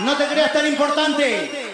No te creas tan importante.